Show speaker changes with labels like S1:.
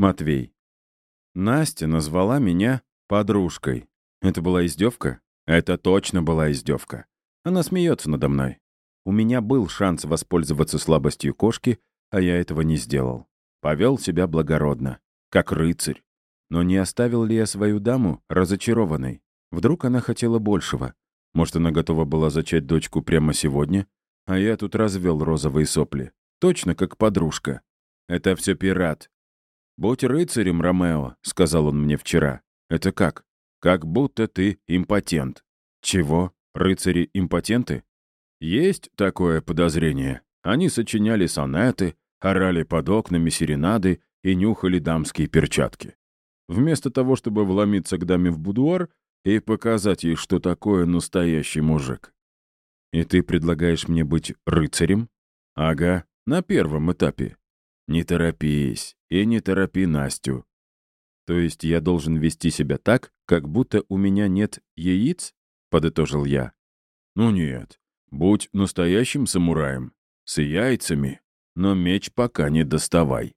S1: Матвей. Настя назвала меня подружкой. Это была издевка? Это точно была издевка. Она смеется надо мной. У меня был шанс воспользоваться слабостью кошки, а я этого не сделал. Повел себя благородно, как рыцарь. Но не оставил ли я свою даму разочарованной? Вдруг она хотела большего? Может, она готова была зачать дочку прямо сегодня? А я тут развел розовые сопли. Точно как подружка. Это все пират. «Будь рыцарем, Ромео», — сказал он мне вчера. «Это как? Как будто ты импотент». «Чего? Рыцари-импотенты?» «Есть такое подозрение. Они сочиняли сонеты, орали под окнами серенады и нюхали дамские перчатки. Вместо того, чтобы вломиться к даме в будуар и показать ей, что такое настоящий мужик. И ты предлагаешь мне быть рыцарем? Ага, на первом этапе. Не торопись и не торопи Настю. То есть я должен вести себя так, как будто у меня нет яиц? Подытожил я. Ну нет, будь настоящим самураем. С яйцами, но меч пока не доставай.